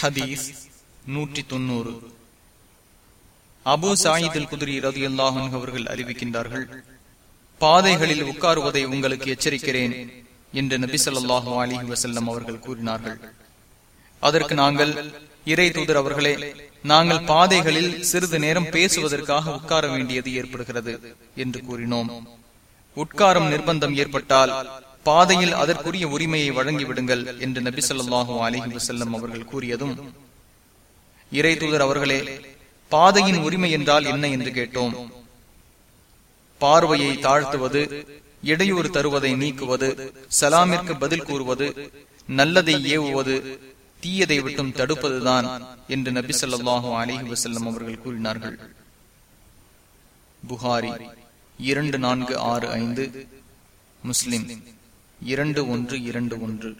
ஹதீஸ் நூற்றி தொன்னூறு அபு சாயிதில் குதிரி ரதி அவர்கள் அறிவிக்கின்றார்கள் பாதைகளில் உட்காருவதை உங்களுக்கு எச்சரிக்கிறேன் என்று நபி சொல்லாஹு அலிஹி வசல்லம் அவர்கள் கூறினார்கள். அதற்கு நாங்கள் இறை தூதர் அவர்களே நாங்கள் பாதைகளில் சிறிது நேரம் பேசுவதற்காக உட்கார வேண்டியது ஏற்படுகிறது என்று கூறினோம். உட்காரம் நிர்பந்தம் ஏற்பட்டால் பாதையில் அதற்குரிய உரிமையை வழங்கிவிடுங்கள் என்று நபி சொல்லாஹு அலிஹி வசல்லம் அவர்கள் கூறியதும் இறை தூதர் அவர்களே பாதையின் உரிமை என்றால் என்ன என்று கேட்டோம். பார்வையை தாழ்த்துவது இடையூறு தருவதை நீக்குவது சலாமிற்கு பதில் கூறுவது நல்லதை ஏவுவது தீயதை விட்டும் தடுப்பதுதான் என்று நபி சொல்லாஹு அலிஹி வசல்லம் அவர்கள் கூறினார்கள். புகாரி இரண்டு நான்கு ஆறு ஐந்து முஸ்லிம் இரண்டு ஒன்று இரண்டு ஒன்று.